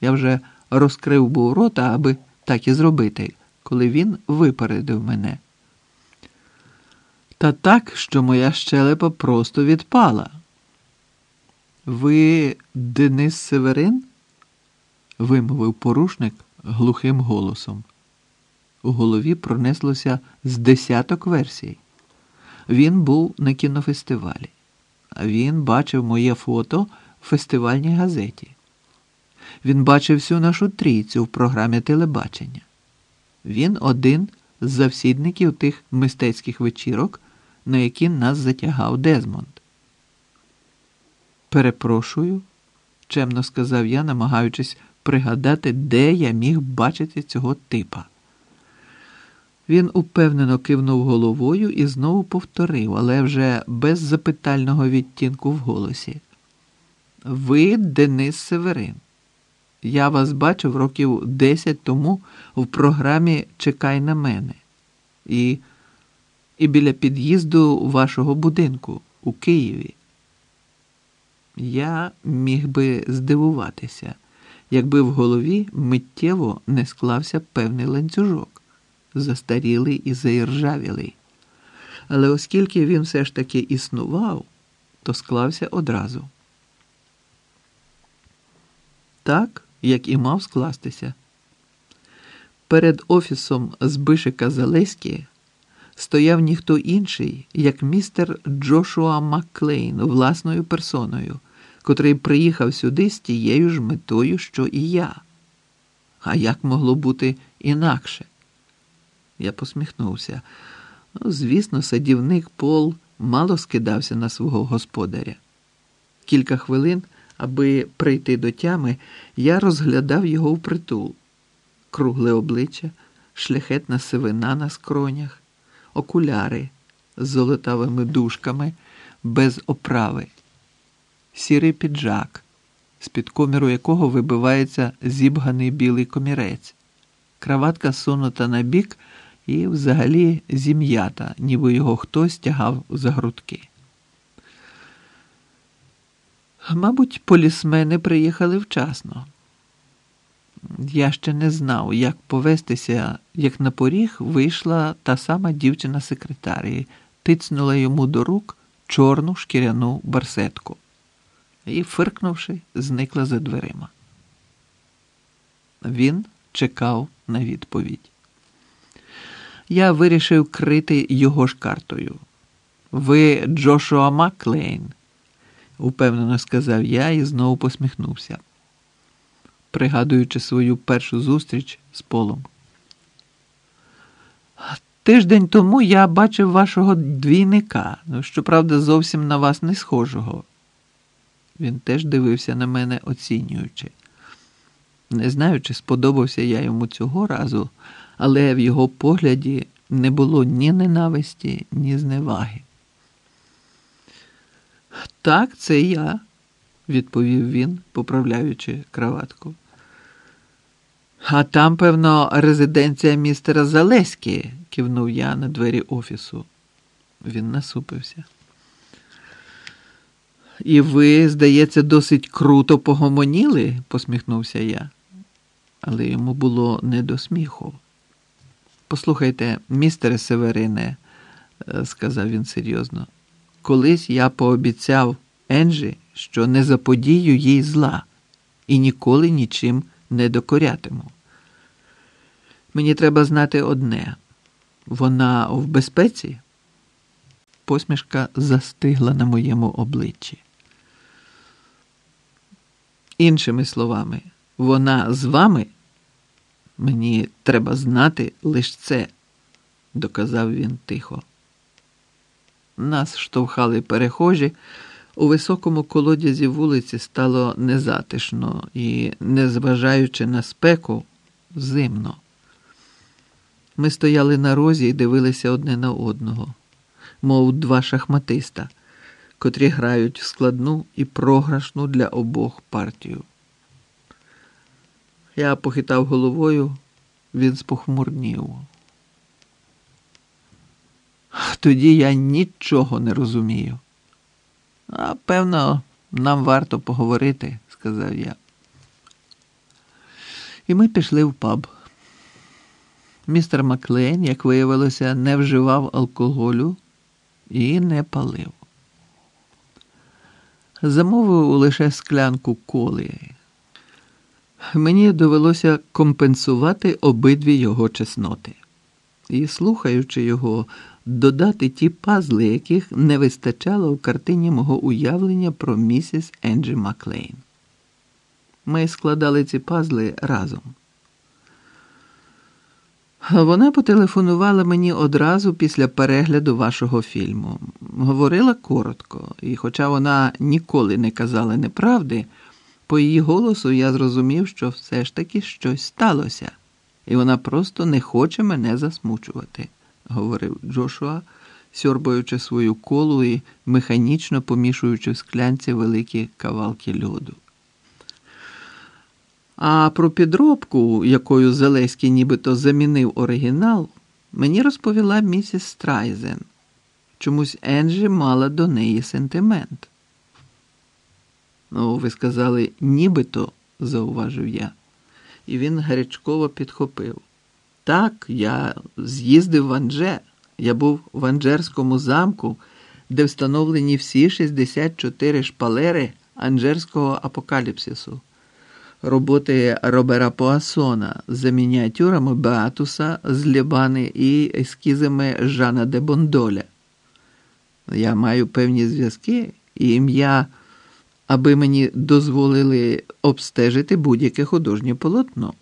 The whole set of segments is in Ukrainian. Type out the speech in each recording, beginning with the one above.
Я вже розкрив був рота, аби так і зробити, коли він випередив мене. Та так, що моя щелепа просто відпала. Ви Денис Северин? вимовив порушник глухим голосом. У голові пронеслося з десяток версій. Він був на кінофестивалі, а він бачив моє фото в фестивальній газеті. Він бачив всю нашу трійцю в програмі телебачення. Він один з завсідників тих мистецьких вечірок, на які нас затягав Дезмонд. Перепрошую, чемно сказав я, намагаючись пригадати, де я міг бачити цього типа. Він упевнено кивнув головою і знову повторив, але вже без запитального відтінку в голосі. Ви Денис Северин. Я вас бачив років десять тому в програмі Чекай на мене і, і біля під'їзду вашого будинку у Києві. Я міг би здивуватися, якби в голові миттєво не склався певний ланцюжок, застарілий і заіржавілий. Але оскільки він все ж таки існував, то склався одразу. Так, як і мав скластися. Перед офісом Збишика Залеськи стояв ніхто інший, як містер Джошуа Макклейн власною персоною, котрий приїхав сюди з тією ж метою, що і я. А як могло бути інакше? Я посміхнувся. Ну, звісно, садівник Пол мало скидався на свого господаря. Кілька хвилин, аби прийти до тями, я розглядав його впритул. Кругле обличчя, шляхетна сивина на скронях, окуляри з золотавими дужками, без оправи, сірий піджак, з-під коміру якого вибивається зібганий білий комірець, краватка сунута на бік і взагалі зім'ята, ніби його хтось тягав за грудки. Мабуть, полісмени приїхали вчасно. Я ще не знав, як повестися, як на поріг вийшла та сама дівчина секретарії, тицнула йому до рук чорну шкіряну барсетку і, фиркнувши, зникла за дверима. Він чекав на відповідь. Я вирішив крити його ж картою. Ви Джошуа Маклейн, упевнено сказав я і знову посміхнувся пригадуючи свою першу зустріч з полом. Тиждень тому я бачив вашого двійника, ну, щоправда, зовсім на вас не схожого. Він теж дивився на мене, оцінюючи. Не знаю, чи сподобався я йому цього разу, але в його погляді не було ні ненависті, ні зневаги. Так, це я, відповів він, поправляючи краватку. А там, певно, резиденція містера Залеськи, кивнув я на двері офісу. Він насупився. І ви, здається, досить круто погомоніли, посміхнувся я. Але йому було не до сміху. Послухайте, містере Северине, е, сказав він серйозно, колись я пообіцяв Енджі, що не заподію їй зла і ніколи нічим не докорятиму. Мені треба знати одне вона в безпеці? Посмішка застигла на моєму обличчі. Іншими словами, вона з вами? Мені треба знати лише це, доказав він тихо. Нас штовхали перехожі. У високому колодязі вулиці стало незатишно і, незважаючи на спеку, зимно. Ми стояли на розі і дивилися одне на одного, мов два шахматиста, котрі грають в складну і програшну для обох партію. Я похитав головою, він спохмурнів. Тоді я нічого не розумію. А певно, нам варто поговорити, сказав я. І ми пішли в паб. Містер Маклейн, як виявилося, не вживав алкоголю і не палив. Замовив лише склянку коли. Мені довелося компенсувати обидві його чесноти і, слухаючи його, додати ті пазли, яких не вистачало в картині мого уявлення про місіс Енджі Маклейн. Ми складали ці пазли разом. Вона потелефонувала мені одразу після перегляду вашого фільму. Говорила коротко, і, хоча вона ніколи не казала неправди, по її голосу я зрозумів, що все ж таки щось сталося, і вона просто не хоче мене засмучувати, говорив Джошуа, сьорбаючи свою колу і механічно помішуючи в склянці великі кавалки льоду. А про підробку, якою Зелеський нібито замінив оригінал, мені розповіла місіс Страйзен. Чомусь Енджі мала до неї сентимент. Ну, ви сказали, нібито, зауважив я, і він гарячково підхопив. Так, я з'їздив в Анже. Я був в Анжерському замку, де встановлені всі 64 шпалери Анжерського апокаліпсису роботи Робера Пуасона за мініатюрами Беатуса з Лібани і ескізами Жана де Бондоля. Я маю певні зв'язки і ім'я, аби мені дозволили обстежити будь-яке художнє полотно.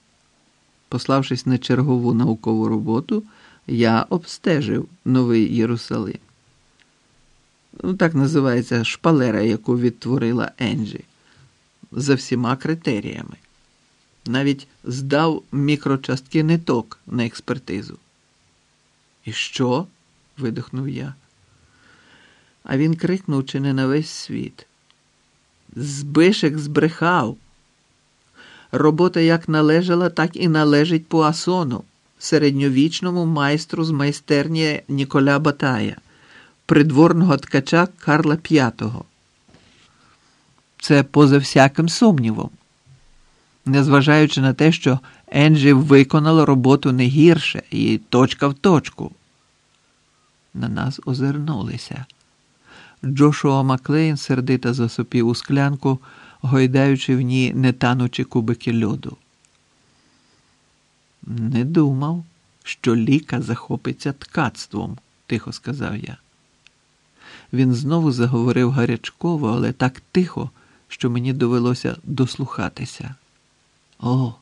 Пославшись на чергову наукову роботу, я обстежив Новий Єрусалим. Ну, Так називається шпалера, яку відтворила Енджі за всіма критеріями. Навіть здав мікрочастки ниток на експертизу. І що? видихнув я. А він крикнув чи не на весь світ. Збишек збрехав. Робота як належала, так і належить Пуасону, середньовічному майстру з майстерні Ніколя Батая, придворного ткача Карла П'ятого. Це поза всяким сумнівом. Незважаючи на те, що Енджі виконала роботу не гірше і точка в точку. На нас озирнулися. Джошуа Маклейн сердито засопів у склянку, гойдаючи в ній нетанучі кубики льоду. Не думав, що ліка захопиться ткацтвом, тихо сказав я. Він знову заговорив гарячково, але так тихо що мені довелося дослухатися. О,